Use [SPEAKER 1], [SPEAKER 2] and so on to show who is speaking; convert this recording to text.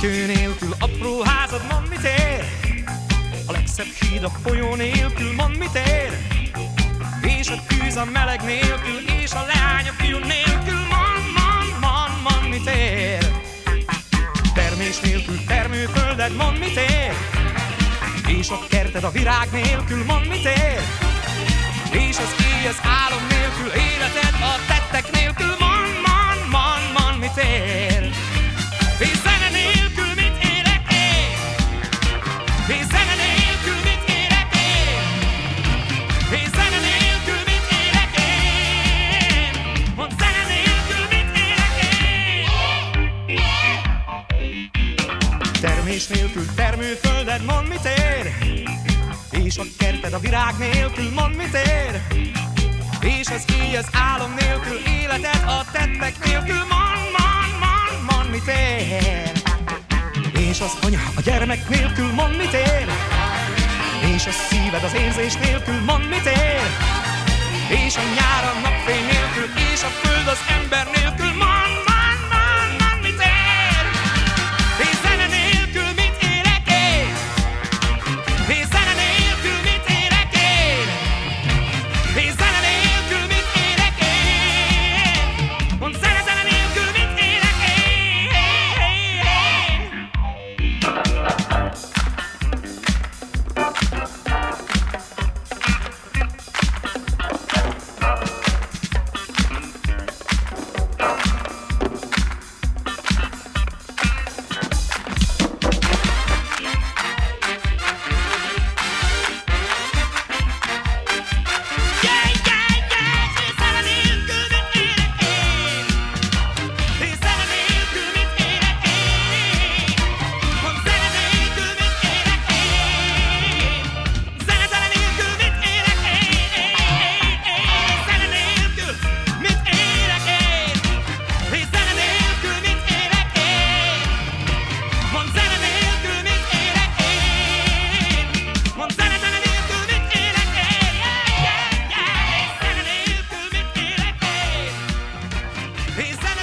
[SPEAKER 1] Tető nélkül apró házad, mond mit ér? A legszebb híd a folyó nélkül, mond mit ér? És a tűz a meleg nélkül, és a leány a fiú nélkül, mond, mond, mond, mond mit ér? Termés nélkül termőfölded, mond mit ér? És a kerted a virág nélkül, mond mit ér? Termés nélkül termőfölded, mond mit ér? És a kerted a virág nélkül, mond mit ér? És az éj az álom nélkül, életed a tettek nélkül, mond, mond, mond, mond mit ér? És az anya a gyermek nélkül, mond mit ér? És a szíved az érzés nélkül, mond mit ér? És a nyár a napfény nélkül, Is that